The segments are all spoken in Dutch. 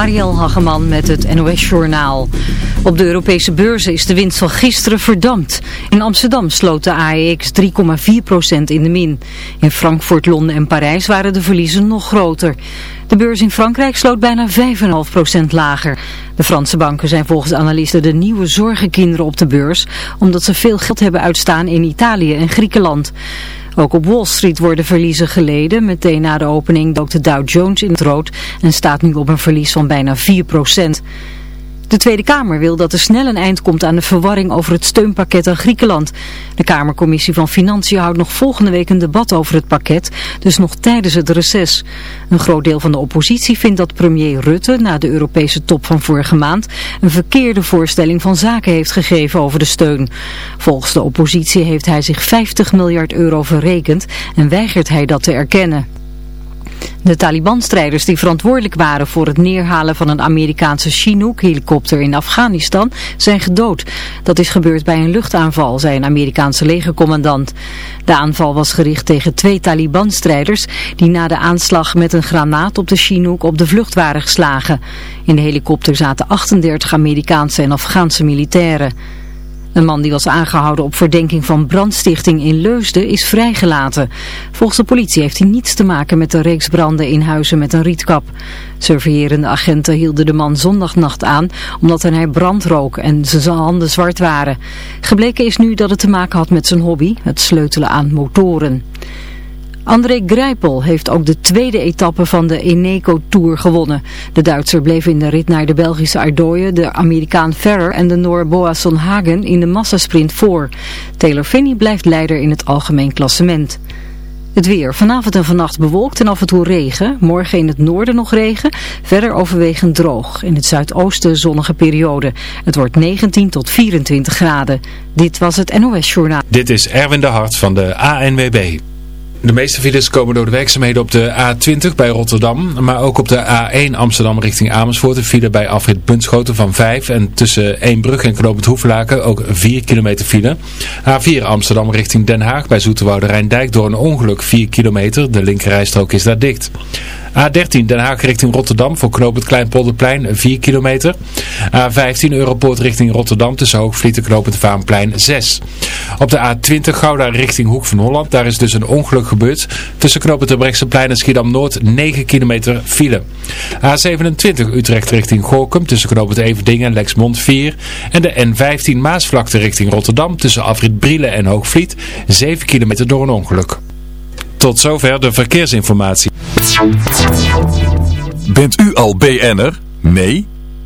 Marielle Hageman met het NOS Journaal. Op de Europese beurzen is de winst van gisteren verdampt. In Amsterdam sloot de AEX 3,4% in de min. In Frankfurt, Londen en Parijs waren de verliezen nog groter. De beurs in Frankrijk sloot bijna 5,5% lager. De Franse banken zijn volgens analisten de nieuwe zorgenkinderen op de beurs... omdat ze veel geld hebben uitstaan in Italië en Griekenland. Ook op Wall Street worden verliezen geleden. Meteen na de opening dook de Dow Jones in het rood en staat nu op een verlies van bijna 4 de Tweede Kamer wil dat er snel een eind komt aan de verwarring over het steunpakket aan Griekenland. De Kamercommissie van Financiën houdt nog volgende week een debat over het pakket, dus nog tijdens het reces. Een groot deel van de oppositie vindt dat premier Rutte na de Europese top van vorige maand een verkeerde voorstelling van zaken heeft gegeven over de steun. Volgens de oppositie heeft hij zich 50 miljard euro verrekend en weigert hij dat te erkennen. De Taliban-strijders die verantwoordelijk waren voor het neerhalen van een Amerikaanse Chinook-helikopter in Afghanistan zijn gedood. Dat is gebeurd bij een luchtaanval, zei een Amerikaanse legercommandant. De aanval was gericht tegen twee Taliban-strijders die na de aanslag met een granaat op de Chinook op de vlucht waren geslagen. In de helikopter zaten 38 Amerikaanse en Afghaanse militairen. Een man die was aangehouden op verdenking van brandstichting in Leusden is vrijgelaten. Volgens de politie heeft hij niets te maken met de reeks branden in huizen met een rietkap. Surveillerende agenten hielden de man zondagnacht aan omdat hij brand rook en zijn handen zwart waren. Gebleken is nu dat het te maken had met zijn hobby, het sleutelen aan motoren. André Grijpel heeft ook de tweede etappe van de Eneco Tour gewonnen. De Duitser bleef in de rit naar de Belgische Ardooien, de Amerikaan Ferrer en de Noor Boasson Hagen in de massasprint voor. Taylor Finney blijft leider in het algemeen klassement. Het weer. Vanavond en vannacht bewolkt en af en toe regen. Morgen in het noorden nog regen. Verder overwegend droog. In het zuidoosten zonnige periode. Het wordt 19 tot 24 graden. Dit was het NOS Journaal. Dit is Erwin de Hart van de ANWB. De meeste files komen door de werkzaamheden op de A20 bij Rotterdam, maar ook op de A1 Amsterdam richting Amersfoort. Een file bij afrit Bunschoten van 5 en tussen Eembrug en Knoopend Hoeflaken ook 4 kilometer file. A4 Amsterdam richting Den Haag bij Zoeterwoude Rijndijk door een ongeluk 4 kilometer. De linkerrijstrook is daar dicht. A13 Den Haag richting Rotterdam voor knoop het Kleinpolderplein 4 kilometer. A15 Europoort richting Rotterdam tussen Hoogvliet en knoop het Vaanplein 6. Op de A20 Gouda richting Hoek van Holland. Daar is dus een ongeluk gebeurd. Tussen knoop het Brechtseplein en Schiedam Noord 9 kilometer file. A27 Utrecht richting Gorkum tussen knoop het Everdingen en Lexmond 4. En de N15 Maasvlakte richting Rotterdam tussen Afrit Brielen en Hoogvliet 7 kilometer door een ongeluk. Tot zover de verkeersinformatie. Bent u al BN'er? Nee?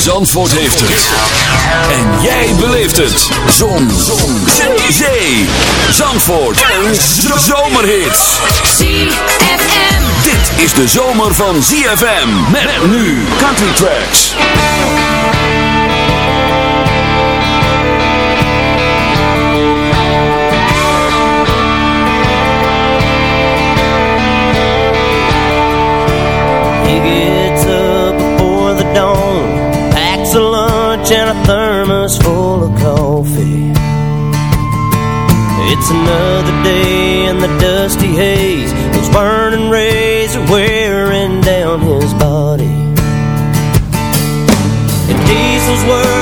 Zandvoort heeft het. En jij beleeft het. Zon. Zon. Zee. Zee. Zandvoort. Een zomerhit. ZFM. Dit is de zomer van ZFM. Met nu Country Tracks. couch and a thermos full of coffee. It's another day in the dusty haze. Those burning rays are wearing down his body. And diesel's worth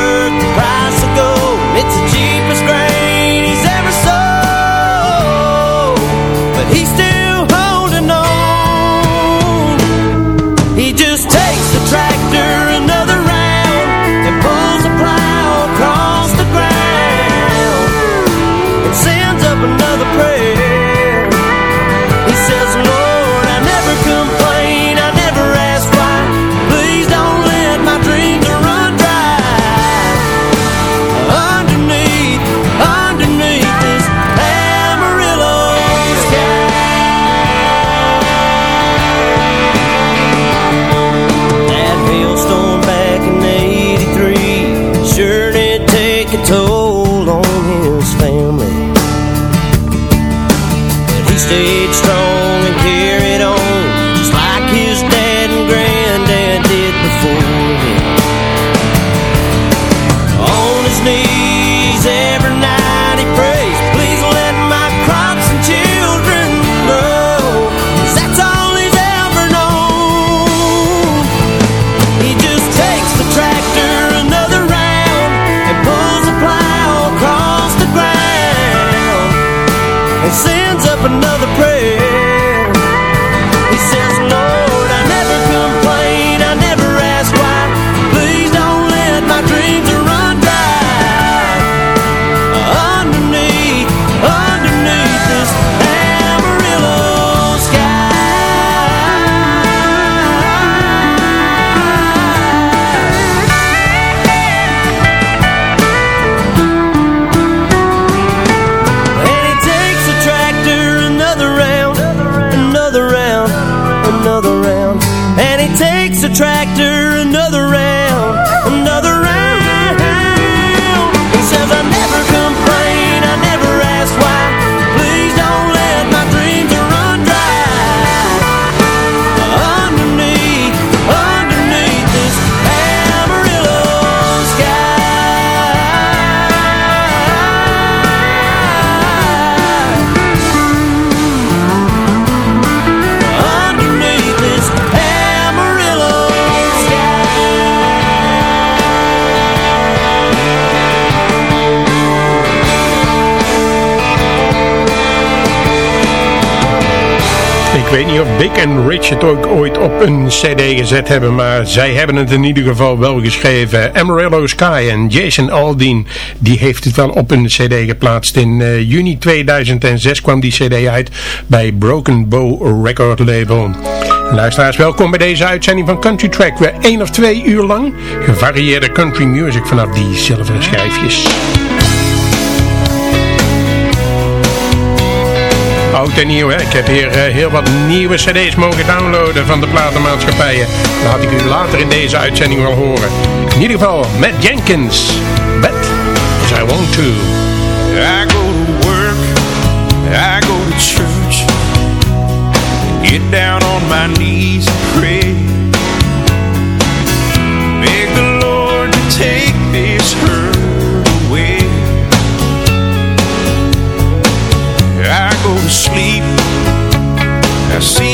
Ik weet niet of Big en Rich het ook ooit op een cd gezet hebben, maar zij hebben het in ieder geval wel geschreven. Amarillo Sky en Jason Aldean, die heeft het wel op een cd geplaatst. In eh, juni 2006 kwam die cd uit bij Broken Bow Record Label. Luisteraars, welkom bij deze uitzending van Country Track. Weer één of twee uur lang gevarieerde country music vanaf die zilveren schijfjes. Oud en nieuw, hè? Ik heb hier eh, heel wat nieuwe cd's mogen downloaden van de platenmaatschappijen. Laat ik u later in deze uitzending wel horen. In ieder geval, Matt Jenkins. As I want to. I go to work, I go to church, get down on my knees and pray. Sleep, I see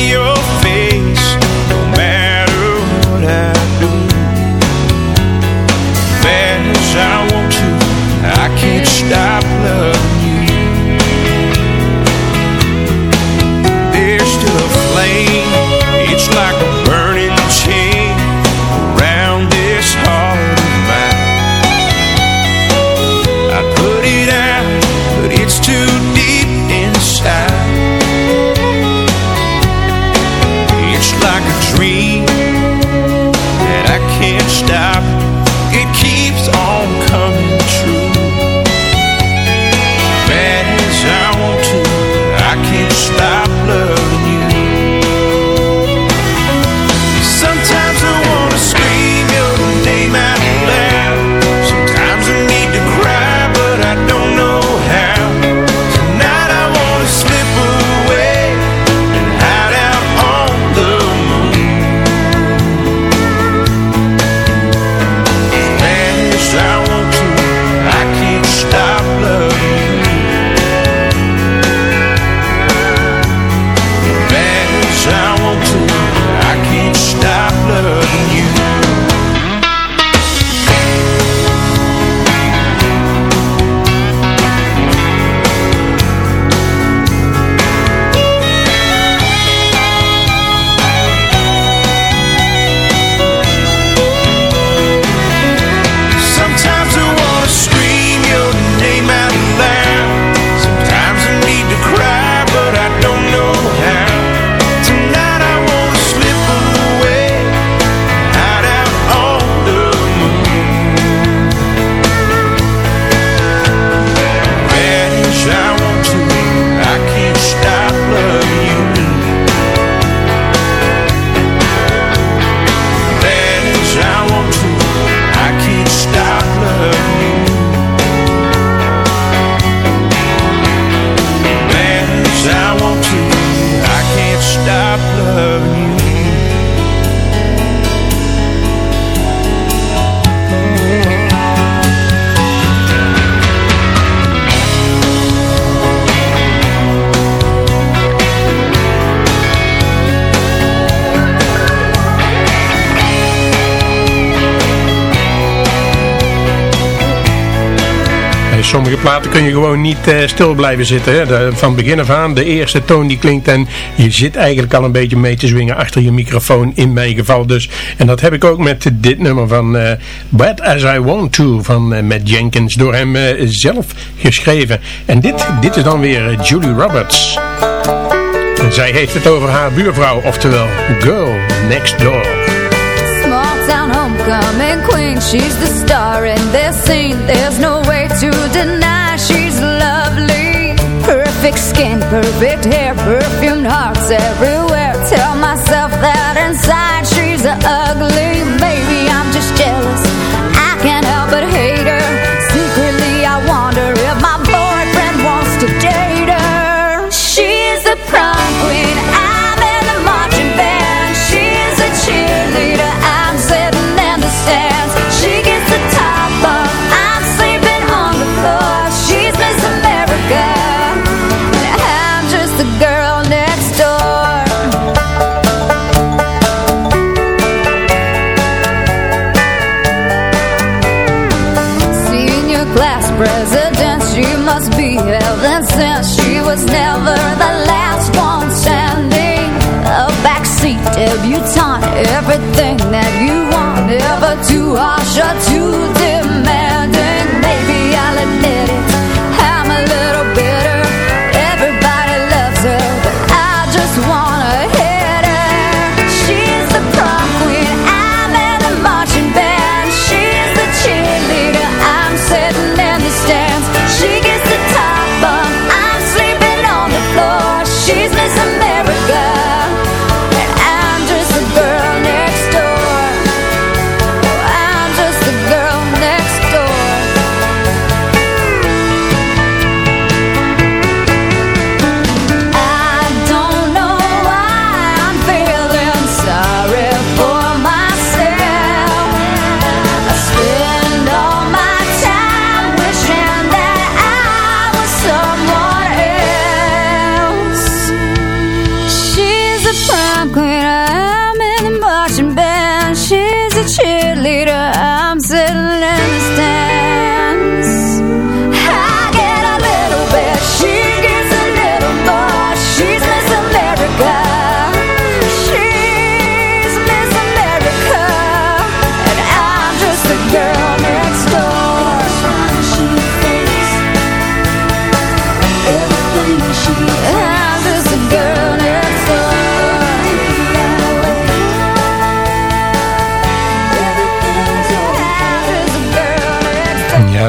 sommige platen kun je gewoon niet uh, stil blijven zitten. Hè? Van begin af aan, de eerste toon die klinkt en je zit eigenlijk al een beetje mee te zwingen achter je microfoon, in mijn geval dus. En dat heb ik ook met dit nummer van uh, Bad As I Want To van uh, Matt Jenkins, door hem zelf geschreven. En dit, dit is dan weer Julie Roberts. Zij heeft het over haar buurvrouw, oftewel Girl Next Door. Small town homecoming queen, she's the star in this scene. There's no way to deny she's lovely. Perfect skin, perfect hair, perfumed hearts everywhere. Tell myself that inside she's ugly. you are sure to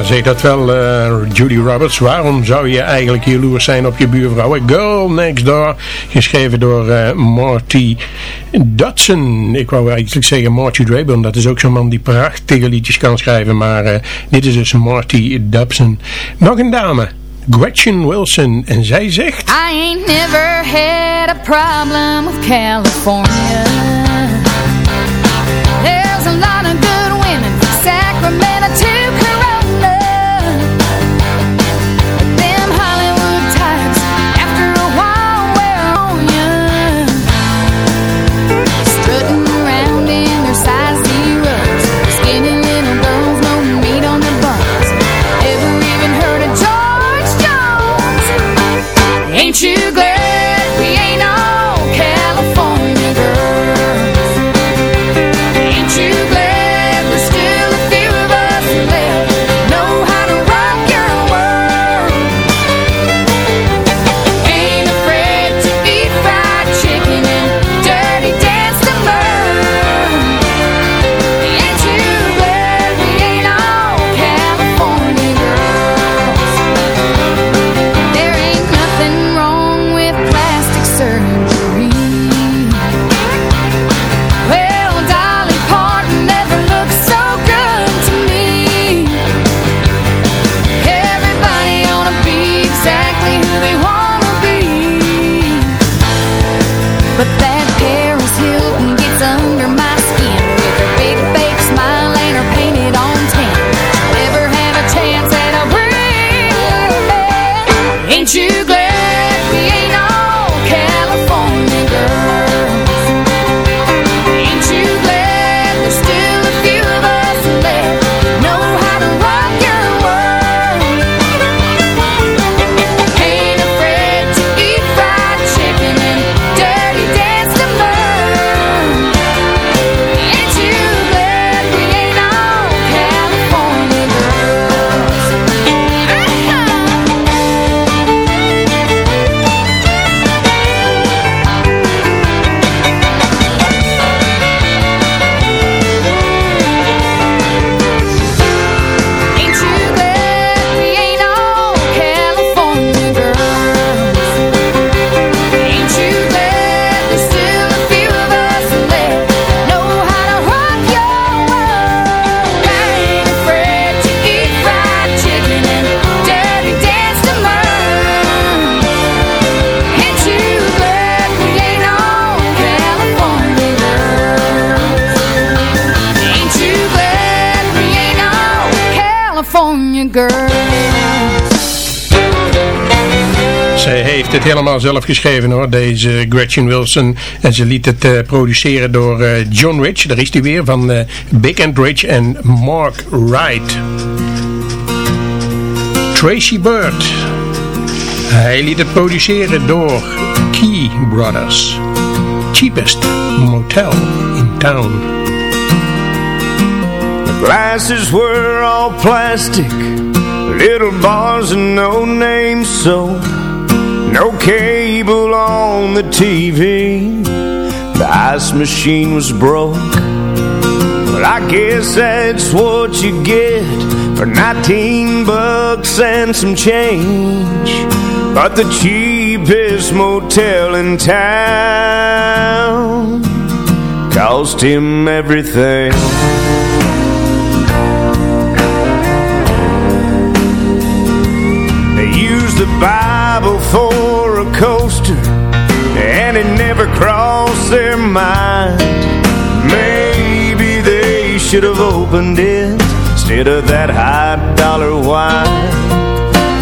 zeg dat wel, eh, Judy Roberts. Waarom zou je eigenlijk jaloers zijn op je buurvrouw? Girl Next Door, geschreven door eh, Marty Dodson. Ik wou eigenlijk zeggen Marty Draybon. Dat is ook zo'n man die prachtige liedjes kan schrijven. Maar eh, dit is dus Marty Dodson. Nog een dame. Gretchen Wilson. En zij zegt... I ain't never had a problem with California. There's a lot of good women Sacramento heeft het helemaal zelf geschreven hoor, deze Gretchen Wilson. En ze liet het uh, produceren door uh, John Rich, daar is hij weer, van uh, Big and Rich en Mark Wright. Tracy Bird. Hij liet het produceren door Key Brothers. Cheapest motel in town. The glasses were all plastic Little bars and no name soap No cable on the TV The ice machine was broke. Well, I guess that's what you get For 19 bucks and some change. But the cheapest motel in town Cost him everything. They used the never crossed their mind. Maybe they should have opened it Instead of that high dollar wine.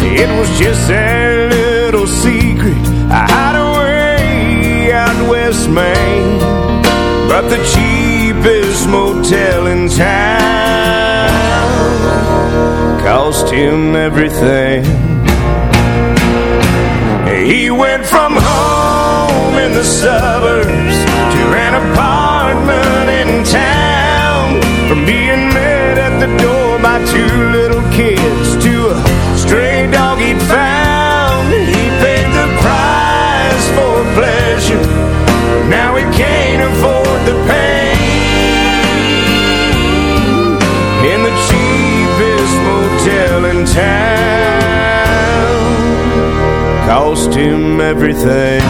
It was just their little secret A hideaway out west Maine But the cheapest motel in town Cost him everything. He went from in the suburbs to an apartment in town. From being met at the door by two little kids to a stray dog he'd found. He paid the price for pleasure. Now he can't afford the pain in the cheapest motel in town cost him everything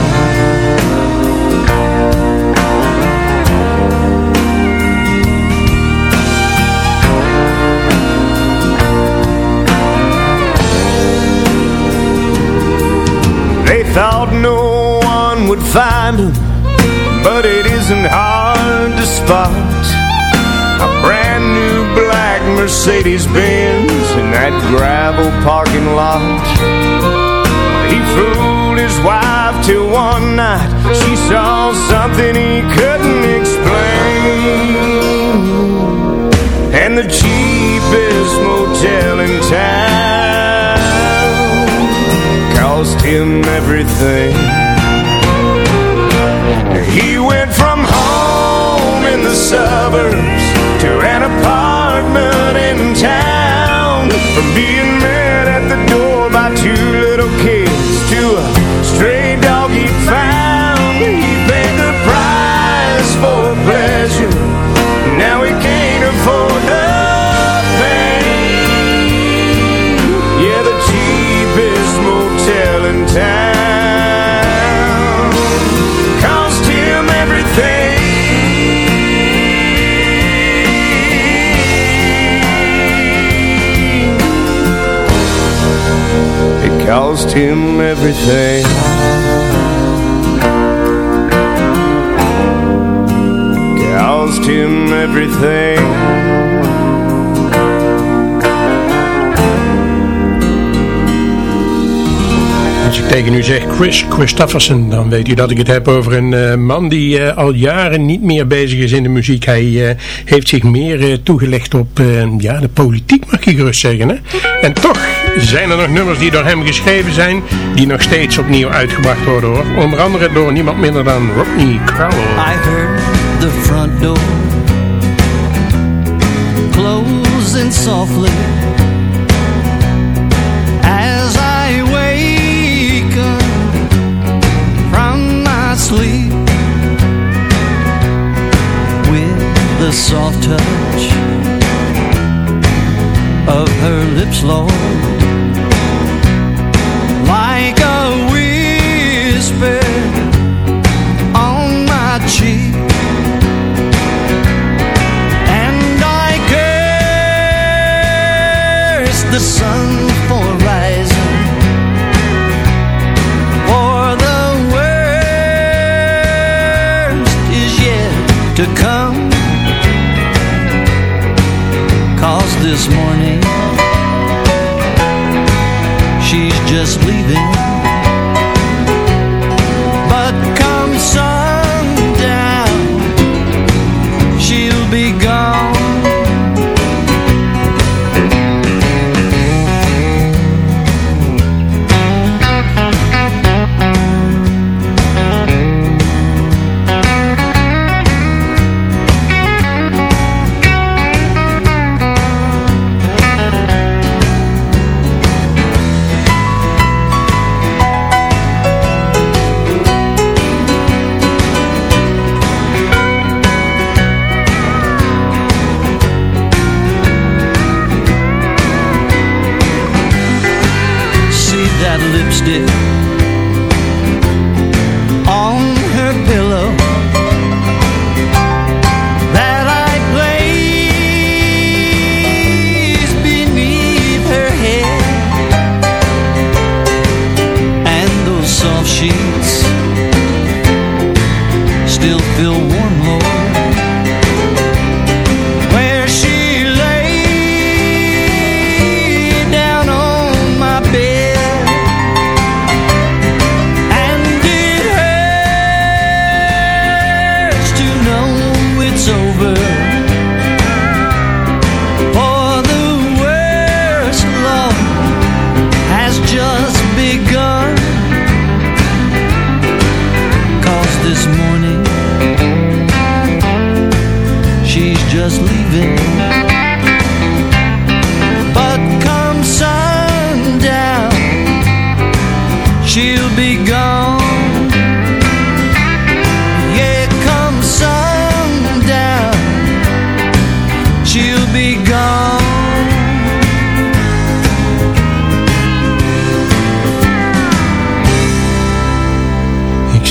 thought no one would find him. But it isn't hard to spot A brand new black Mercedes-Benz In that gravel parking lot. He fooled his wife till one night She saw something he couldn't explain. And the cheapest motel in town Cost him everything. He went from home in the suburbs To an apartment in town. From being met cost him everything. Cost him everything tegen u zeg Chris Christofferson, dan weet u dat ik het heb over een uh, man die uh, al jaren niet meer bezig is in de muziek. Hij uh, heeft zich meer toegelegd op ja, de politiek, mag je gerust zeggen. Hè? En toch zijn er nog nummers die door hem geschreven zijn, die nog steeds opnieuw uitgebracht worden hoor. Onder andere door niemand minder dan Rodney Crowell. I heard the front door closing softly the sun for rising For the worst is yet to come. Cause this morning She's just leaving.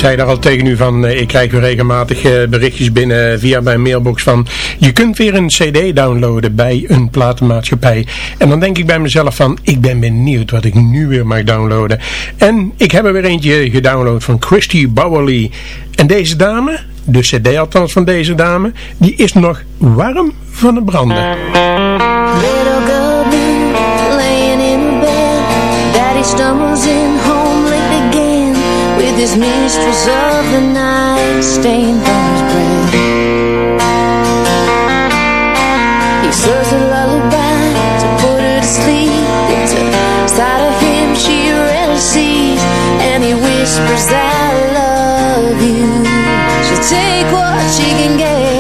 zei daar al tegen u van, eh, ik krijg weer regelmatig eh, berichtjes binnen via mijn mailbox van, je kunt weer een cd downloaden bij een platenmaatschappij. En dan denk ik bij mezelf van, ik ben benieuwd wat ik nu weer mag downloaden. En ik heb er weer eentje gedownload van Christy Bowerly. En deze dame, de cd althans van deze dame, die is nog warm van het branden. In home. his minstrels of the night stained on his breath. He serves a lullaby to put her to sleep. It's a side of him she rarely sees, and he whispers, "I love you." She'll take what she can get.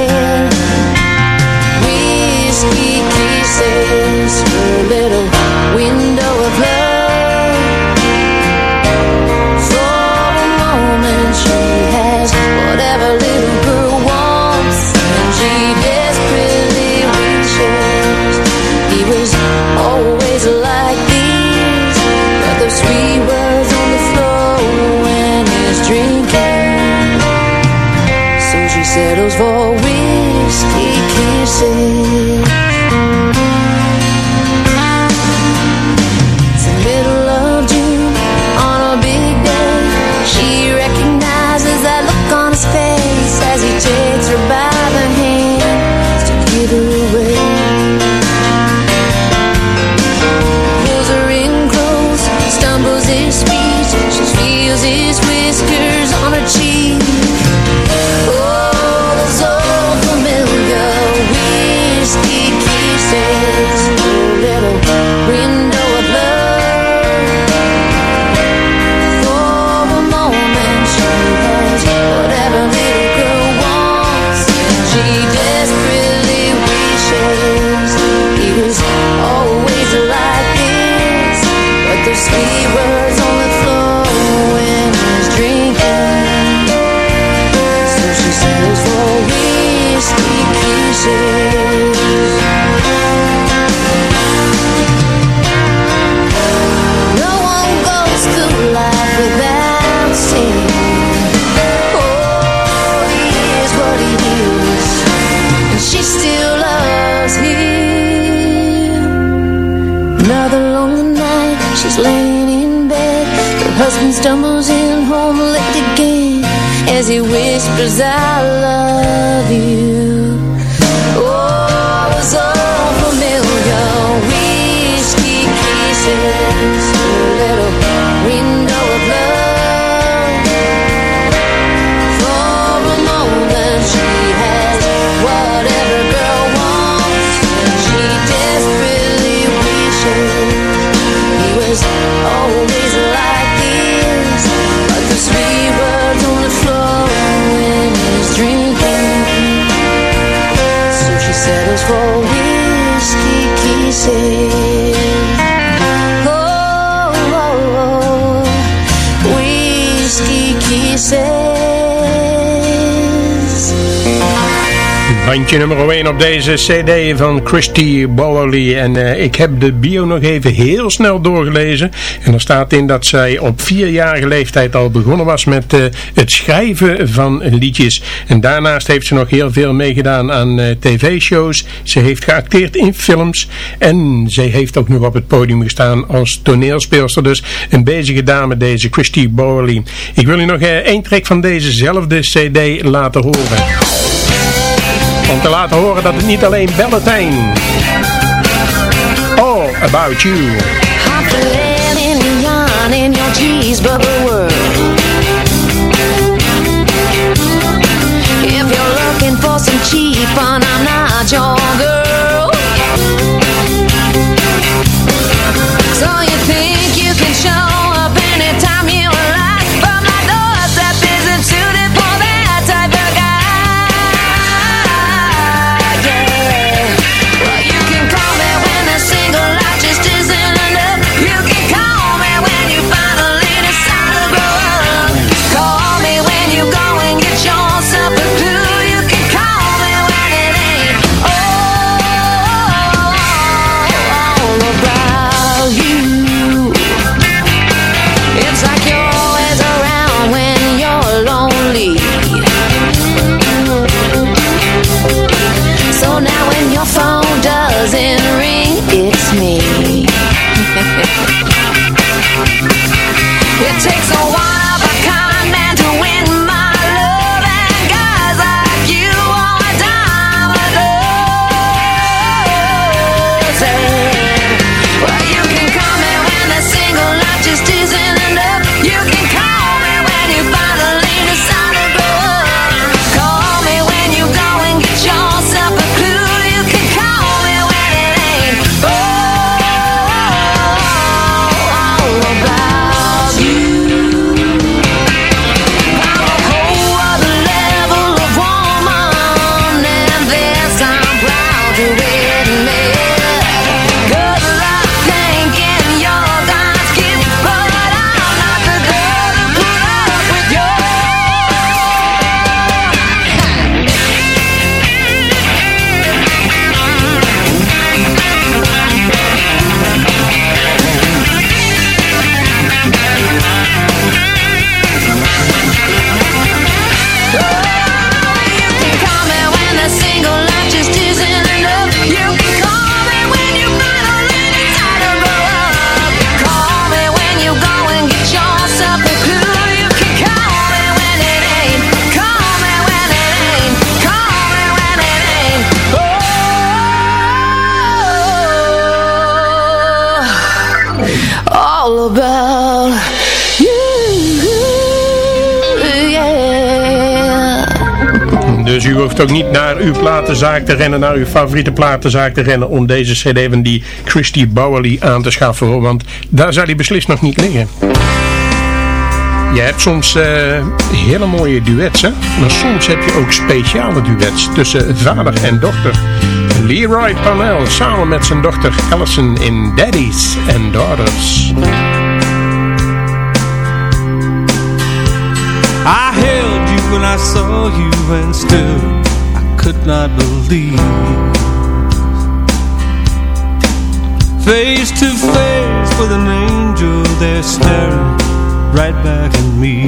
Op deze cd van Christy Bowerly. En eh, ik heb de bio nog even heel snel doorgelezen. En er staat in dat zij op vierjarige leeftijd al begonnen was met eh, het schrijven van liedjes. En daarnaast heeft ze nog heel veel meegedaan aan eh, tv-shows. Ze heeft geacteerd in films. En ze heeft ook nog op het podium gestaan als toneelspeelster. Dus een bezige dame deze Christy Bowerly. Ik wil u nog één track van dezezelfde cd laten horen. Om te laten horen dat het niet alleen Valentijn. All about you. Cheap fun, u hoeft ook niet naar uw platenzaak te rennen, naar uw favoriete platenzaak te rennen om deze cd van die Christy Bowerly aan te schaffen. hoor, Want daar zal die beslist nog niet liggen. Je hebt soms eh, hele mooie duets, hè? maar soms heb je ook speciale duets tussen vader en dochter. Leroy Parnell samen met zijn dochter Allison in Daddies and Daughters. When I saw you and still I could not believe. Face to face with an angel there staring right back at me.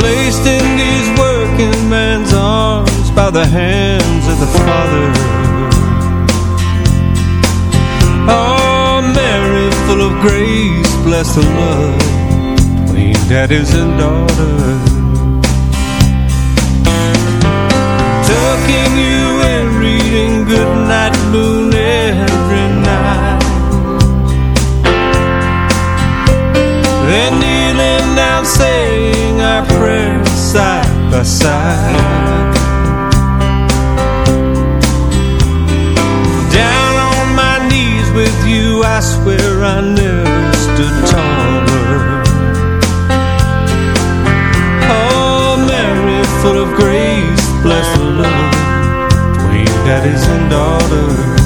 Placed in these working man's arms by the hands of the Father. Oh, Mary, full of grace, bless the love daddies and daughters. Tucking you in, reading Goodnight Moon every night. Then kneeling down, saying our prayers side by side. Down on my knees with you, I swear I never stood taller. Full of grace, bless the love between daddies and daughters.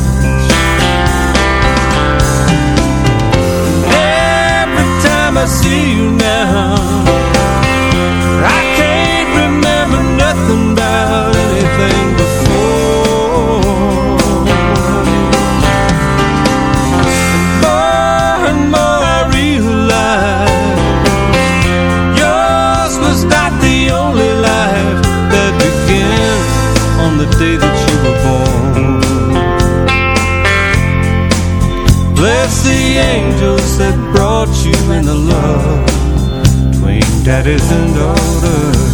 Every time I see you now, you the love between daddies and daughters.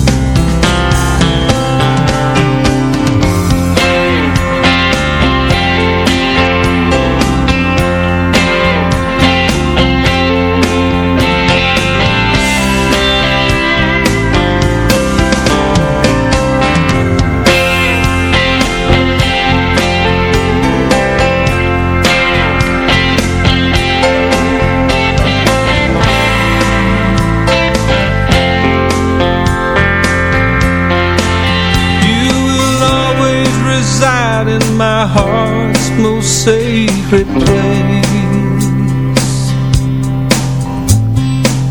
Sacred place.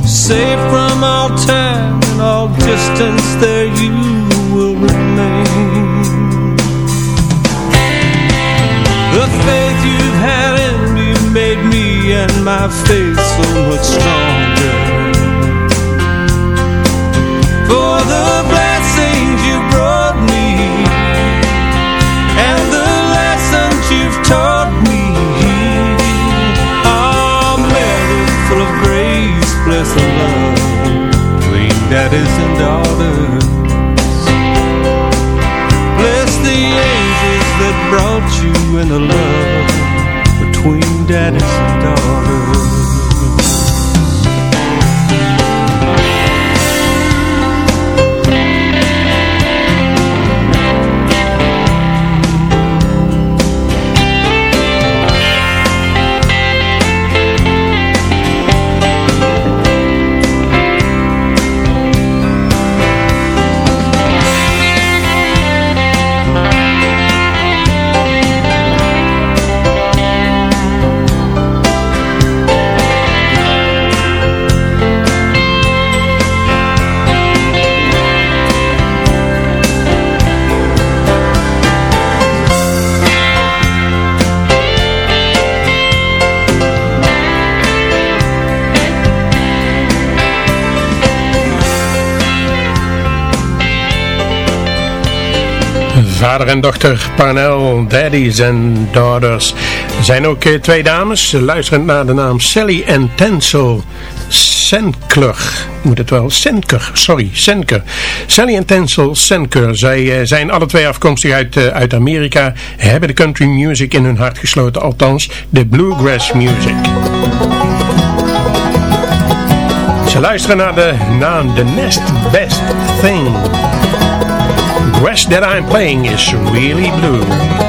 Safe from all time and all distance, there you will remain. The faith you've had in me made me and my faith so much stronger. In the love Between daddies and daughters Vader en dochter Parnell, daddies en daughters. Er zijn ook eh, twee dames, luisterend naar de naam Sally en Tensel Senkler. Moet het wel, Senker, sorry, Senker. Sally en Tensel Senker. Zij eh, zijn alle twee afkomstig uit, eh, uit Amerika. Hebben de country music in hun hart gesloten, althans de bluegrass music. Ze luisteren naar de naam The Next Best Thing. Grass that I'm playing is really blue.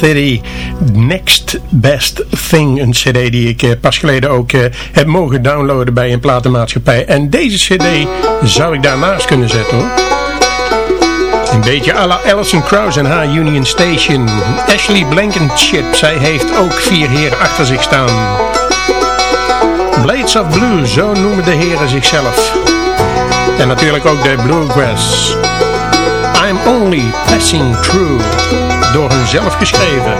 Theory Next Best Thing. Een cd die ik eh, pas geleden ook eh, heb mogen downloaden bij een platenmaatschappij. En deze cd zou ik daarnaast kunnen zetten. Een beetje à la Alison Krauss en haar Union Station. Ashley Blankenship, zij heeft ook vier heren achter zich staan. Blades of Blue, zo noemen de heren zichzelf. En natuurlijk ook de Bluegrass. I'm Only Passing Through. Door hun zelf geschreven.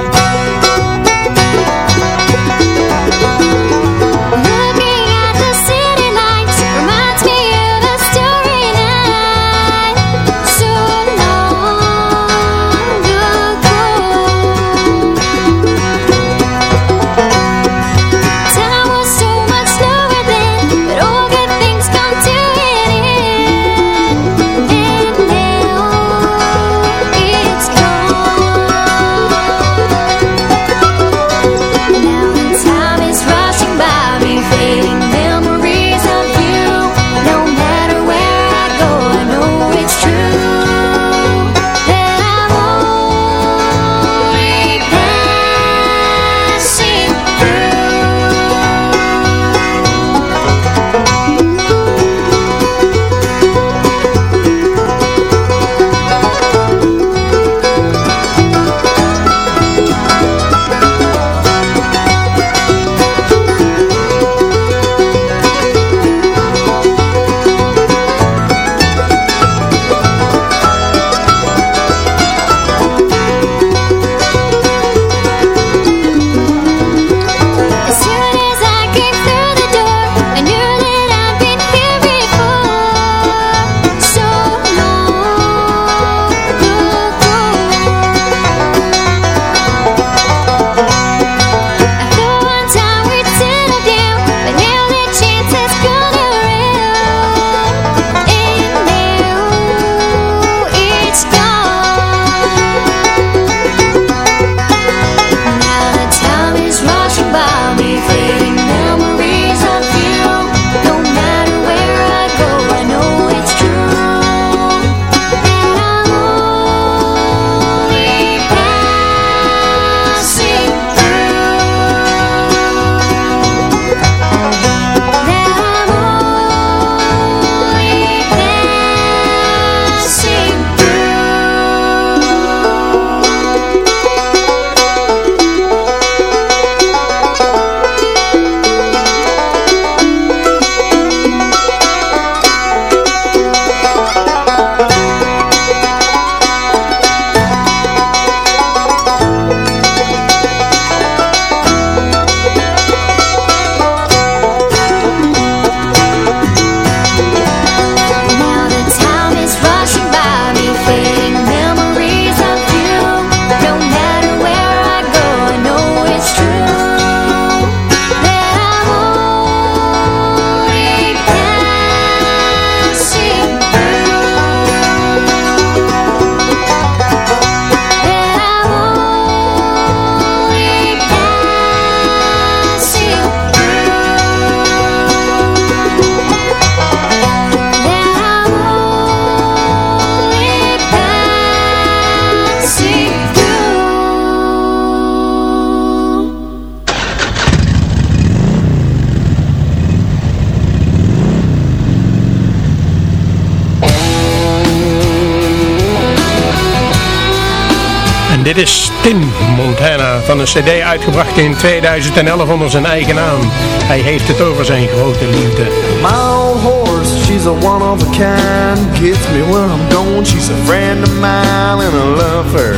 Van een cd uitgebracht in 2011 onder zijn eigen naam. Hij heeft het over zijn grote liefde. My old horse, she's a one of a kind. Gets me when I'm gone, she's a friend of mine And I love her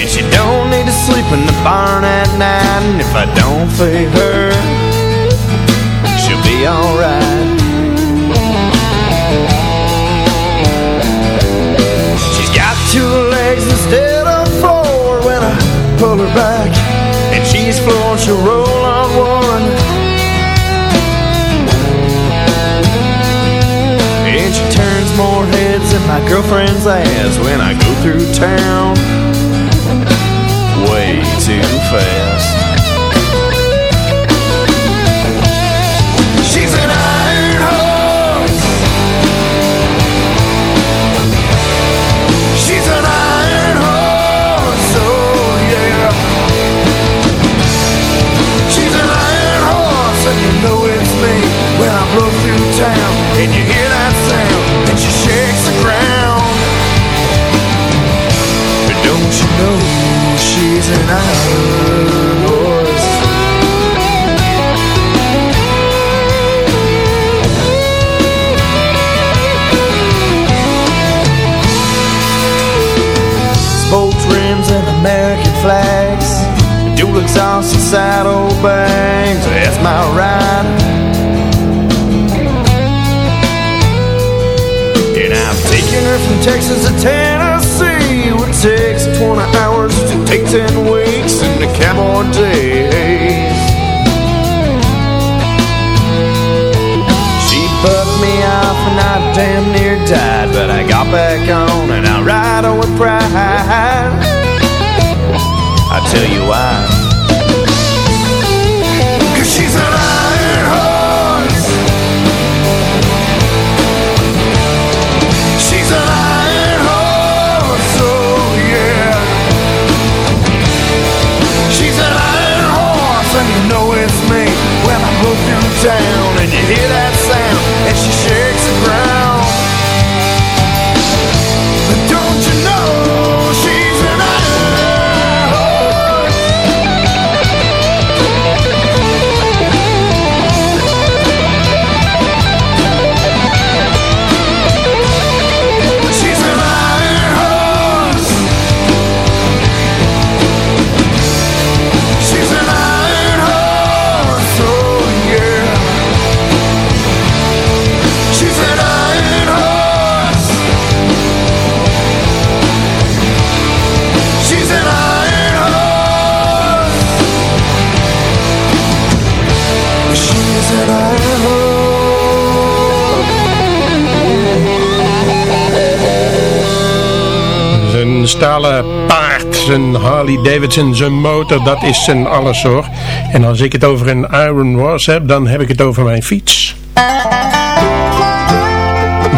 And she don't need to sleep in the barn at night. And if I don't feed her She'll be alright pull her back. And she's flowing, she'll roll on one And she turns more heads than my girlfriend's ass When I go through town. Way too fast stalen paard, zijn Harley Davidson, zijn motor, dat is zijn alles hoor. En als ik het over een Iron Wars heb, dan heb ik het over mijn fiets.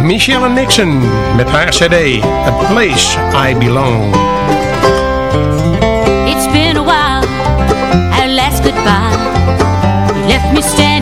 Michelle Nixon met haar cd, A Place I Belong. It's been a while, our last goodbye, you left me standing.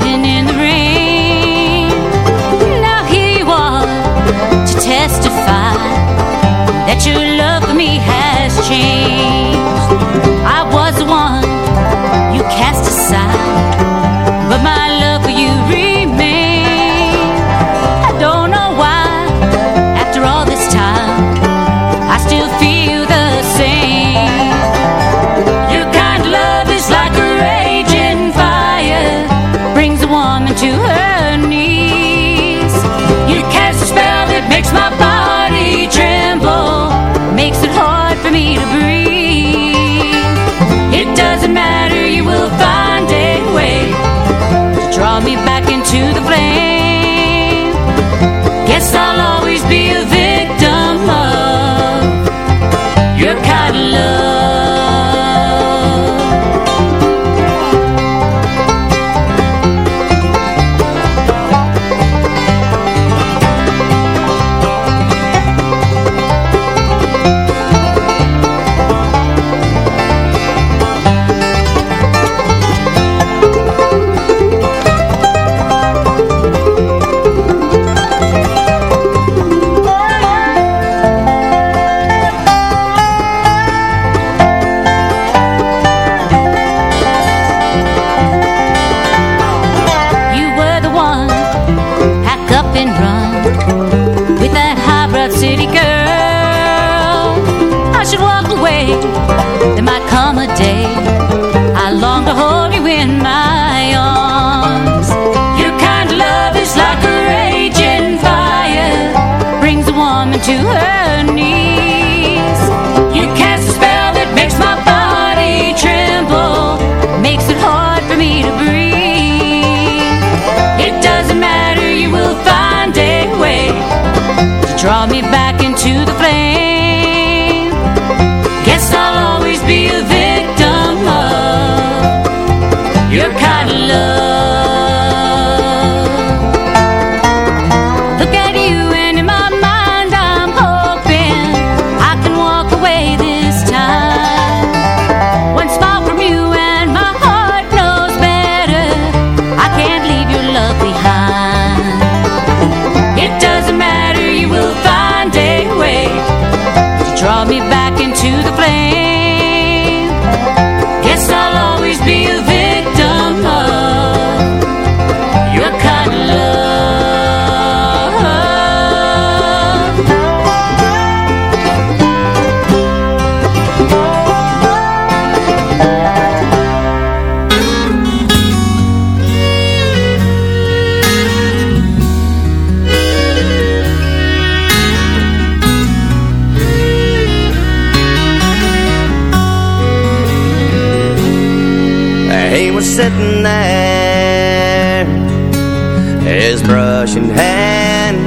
Brush in hand,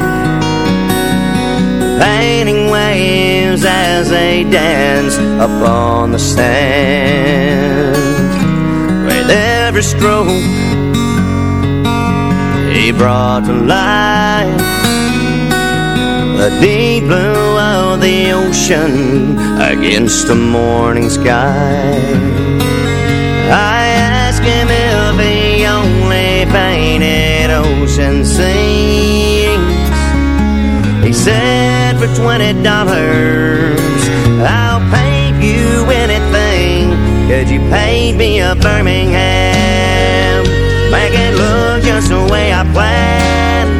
painting waves as they dance upon the sand. With every stroke, he brought to life the deep blue of the ocean against the morning sky. I asked him if he only painted ocean scenes. He said for twenty dollars I'll paint you anything. Could you paint me a Birmingham? Make it look just the way I planned.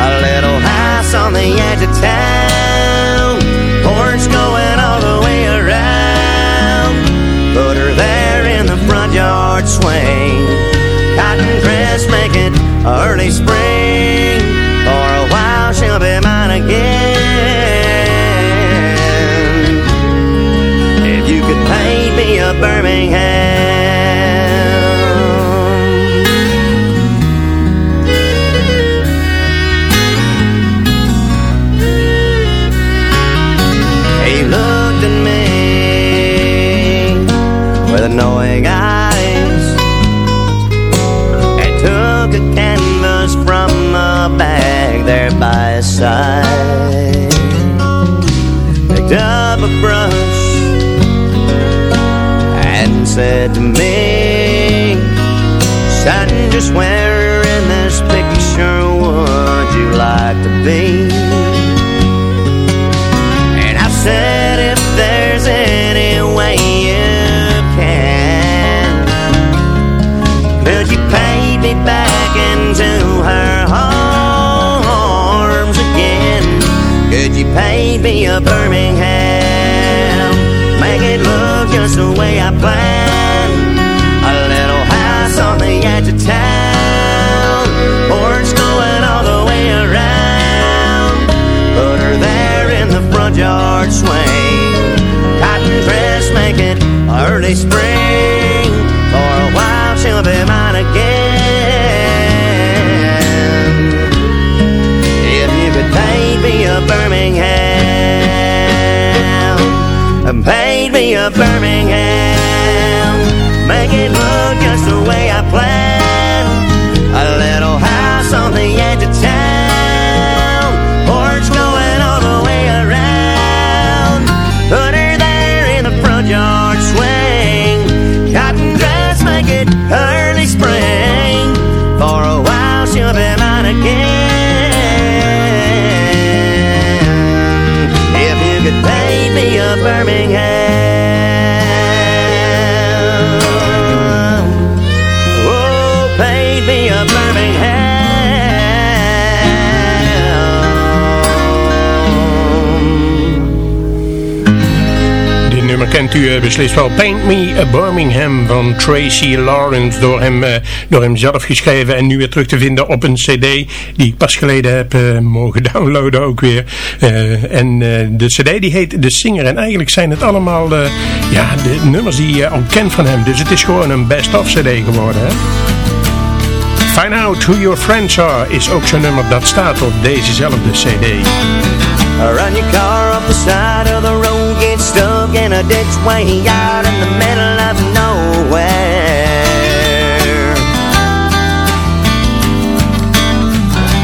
A little house on the edge of town, porch going all the way around. Put her there in the front yard swing. Cotton dress, make it early spring. For a while she'll be mine again. If you could paint me a Birmingham. He looked at me with knowing eyes side. Picked up a brush and said to me, Son, just where in this picture would you like to be? Me a Birmingham? Make it look just the way I planned. A little house on the edge of town, porch going all the way around. Put her there in the front yard swing. Cotton dress, make it early spring. For a while she'll be mine again. If you could paint me a Birmingham, paint me a Birmingham, Birmingham. Kent u eh, beslist wel. Paint Me a Birmingham van Tracy Lawrence. Door hem, eh, door hem zelf geschreven en nu weer terug te vinden op een cd die ik pas geleden heb eh, mogen downloaden ook weer. En de cd die heet De Singer. En eigenlijk zijn het allemaal ja, de nummers die je al kent van hem. Dus het is gewoon een best-of cd geworden. Hè? Find Out Who Your Friends Are is ook zo'n nummer dat staat op dezezelfde cd. Run your car up the side of the road, get in a ditch way out in the middle of nowhere.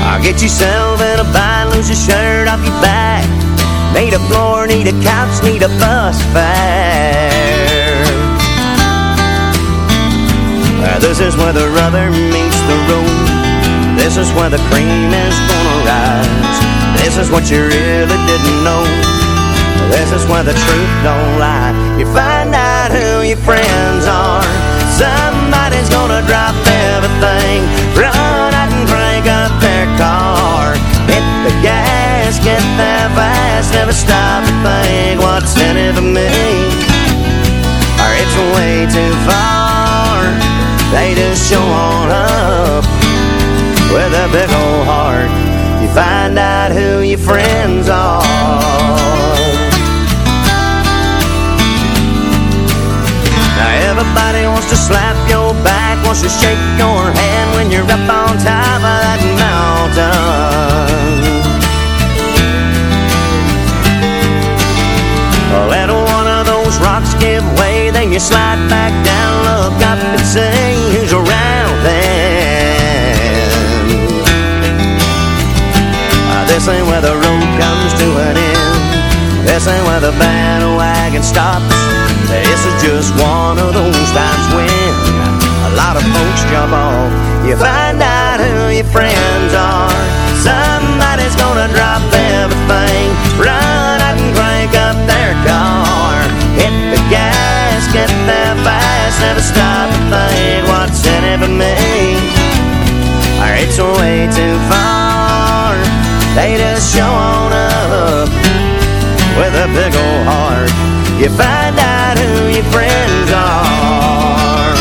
I'll get yourself in a bind, lose your shirt off your back. Need a floor, need a couch, need a bus fare. This is where the rubber meets the road. This is where the cream is gonna rise. This is what you really didn't know. This is where the truth don't lie. You find out who your friends are. Somebody's gonna drop everything. Run out and crank up their car. Hit the gas, get there fast. Never stop to think what's in it for me. Or it's way too far. They just show on up with a big old heart. You find out who your friends are. Everybody wants to slap your back, wants to shake your hand when you're up on top of that mountain. Let one of those rocks give way, then you slide back down, look up and say who's around then. Uh, this ain't where the road comes to an end. This ain't where the bandwagon stops. This is just one of those times when a lot of folks jump off. You find out who your friends are. Somebody's gonna drop everything. Run out and crank up their car. Hit the gas, get there fast. Never stop to think what's in it for me. Or it's way too far. They just show on up with a big old heart. You find out who your friends are.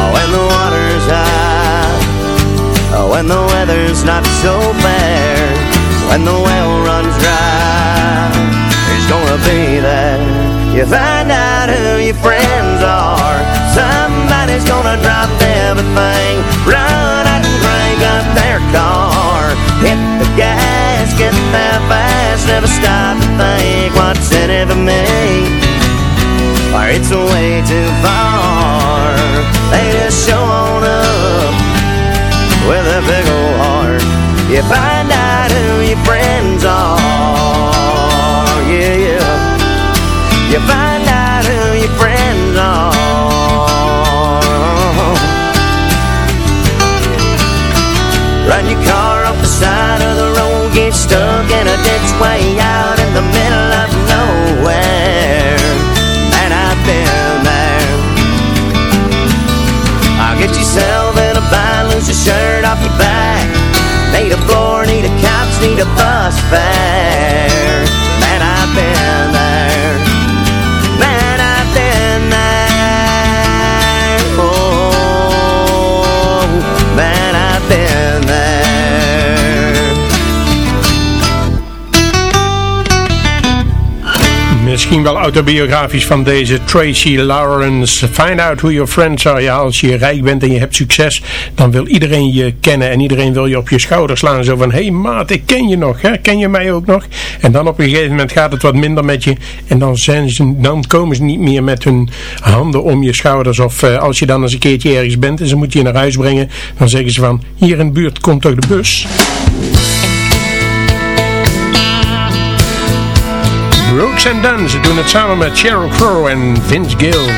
Oh, when the water's high. Oh, when the weather's not so fair. When the well runs dry. He's gonna be there. You find out who your friends are. Somebody's gonna drop everything. Run out and crank up their car. Hit the gas, get there fast. Never stop to think what's in it for me. Or it's way too far. They just show on up with a big old heart. You find out who your friends are. Yeah, yeah. You find out who your friends are. Run your car off the side of the road, get stuck in a ditch way out in the middle of bus fare. Misschien wel autobiografisch van deze Tracy Lawrence. Find out who your friends are. Ja, als je rijk bent en je hebt succes, dan wil iedereen je kennen. En iedereen wil je op je schouder slaan. Zo van, hé hey maat, ik ken je nog. Hè? Ken je mij ook nog? En dan op een gegeven moment gaat het wat minder met je. En dan, zijn ze, dan komen ze niet meer met hun handen om je schouders. Of eh, als je dan eens een keertje ergens bent en ze moeten je naar huis brengen. Dan zeggen ze van, hier in de buurt komt toch de bus. Brooks and Dunn, ze doen het samen met Sheryl Crow en Vince Gill.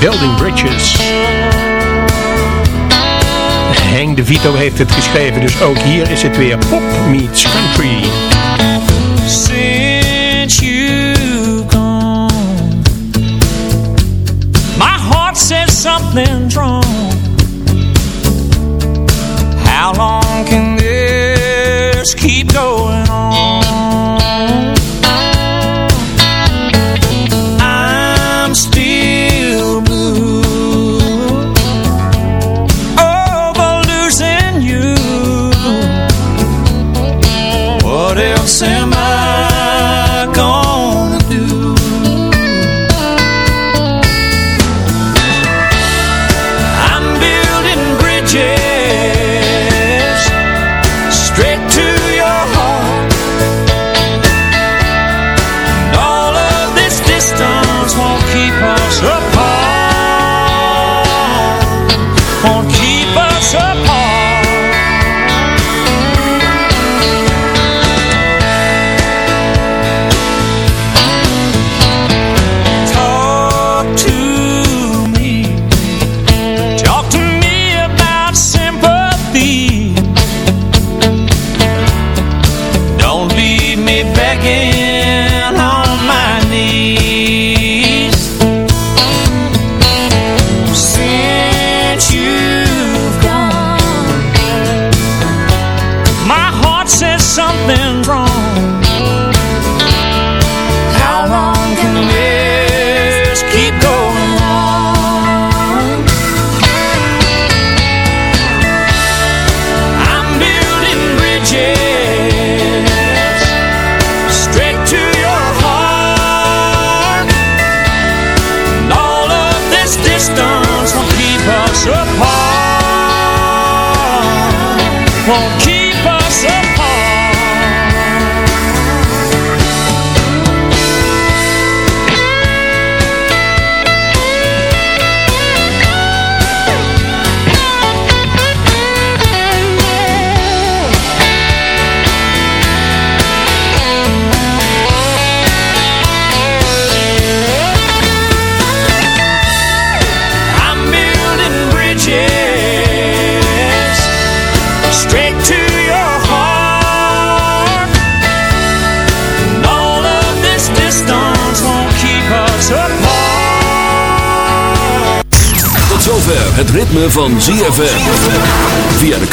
Building Bridges. Hank de Vito heeft het geschreven, dus ook hier is het weer pop meets country. Since you gone, my heart says something's wrong. How long can this keep going on?